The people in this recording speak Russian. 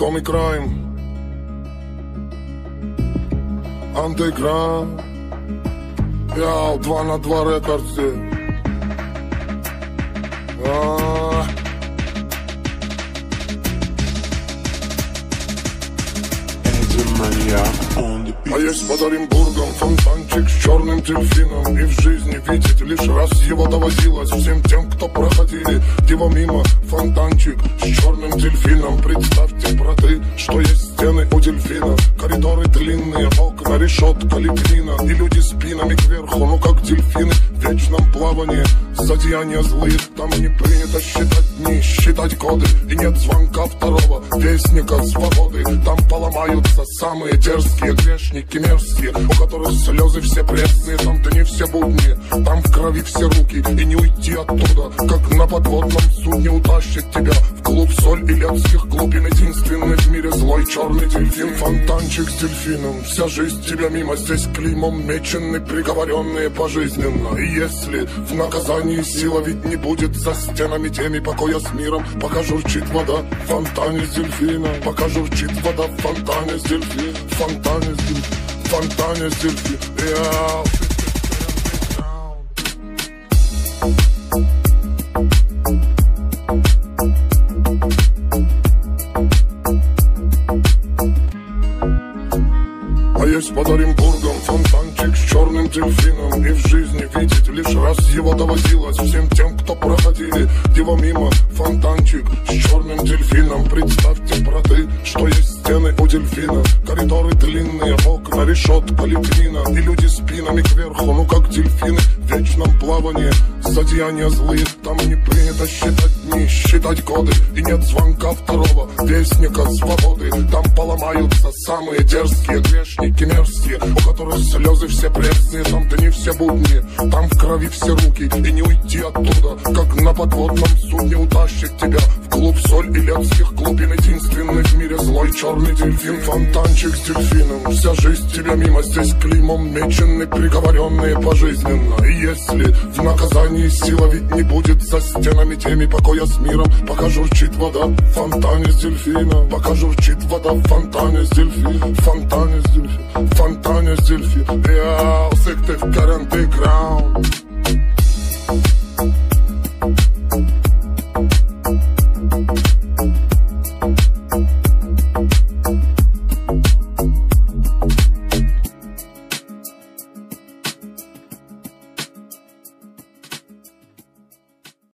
Коми Крайм Антиграм Яу, два на два рекордсе А, А есть под Оренбургом фонтанчик с черным дельфином. И в жизни видеть лишь раз его доводилось Всем тем, кто проходили его мимо Фонтанчик с черным дельфином. Представьте, браты, что есть стены у дельфина Коридоры длинные, окна, решетка, лепнина И люди спинами кверху, ну как дельфины В вечном плавании Зодеяния злые, там не принято считать дни, считать годы. И нет звонка второго вестника свободы. Там поломаются самые дерзкие грешники мерзкие У которых слезы все пресные, там дни все будни Там в крови все руки, и не уйти оттуда Как на подводном судне утащит тебя В клуб соль и летских глубин Единственный злой черный дельфин Фонтанчик с дельфином, вся жизнь тебя мимо Здесь клеймом мечены, приговоренные пожизненно. И если в наказании сила ведь не будет За стенами теми покоя с миром Пока журчит вода в фонтане с дельфином. Пока журчит вода в фонтане с дельфином. Фонтане с дельфином фонтане с дельфином есть под Оренбургом фонтанчик с черным дельфином И в жизни видеть лишь раз его доводилось Всем тем, кто проходили его мимо. Фонтанчик с черным дельфином Представьте, браты, что есть стены у дельфина Коридоры длинные, окна, решетка, лепнина И люди спинами кверху, ну как дельфины В вечном плавании. Зодеяния злые, там не принято считать дни, считать годы. И нет звонка второго вестника свободы. Там поломаются самые дерзкие грешники мерзкие У которых слезы все пресные, там дни все будни. Там в крови все руки, и не уйти оттуда Как на подводном судне утащит тебя клуб соль и летских глубин Единственный в мире злой черный дельфин Фонтанчик с дельфином, вся жизнь тебя мимо Здесь клеймом мечены, приговоренные пожизненно. И если в наказании сила ведь не будет За стенами теми покоя с миром Пока журчит вода в фонтане с дельфином. Пока журчит вода в фонтане с дельфином фонтане с дельфином